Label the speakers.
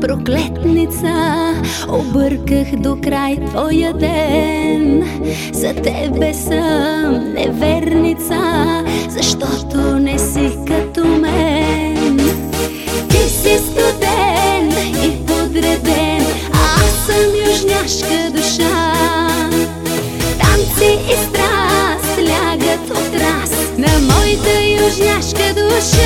Speaker 1: проклетница. Обърках до край твоя ден. За тебе съм неверница Защото не си като мен. Ти си студен и подреден А аз съм южняшка душа. Танци и страст лягат от раз На моята южняшка душа.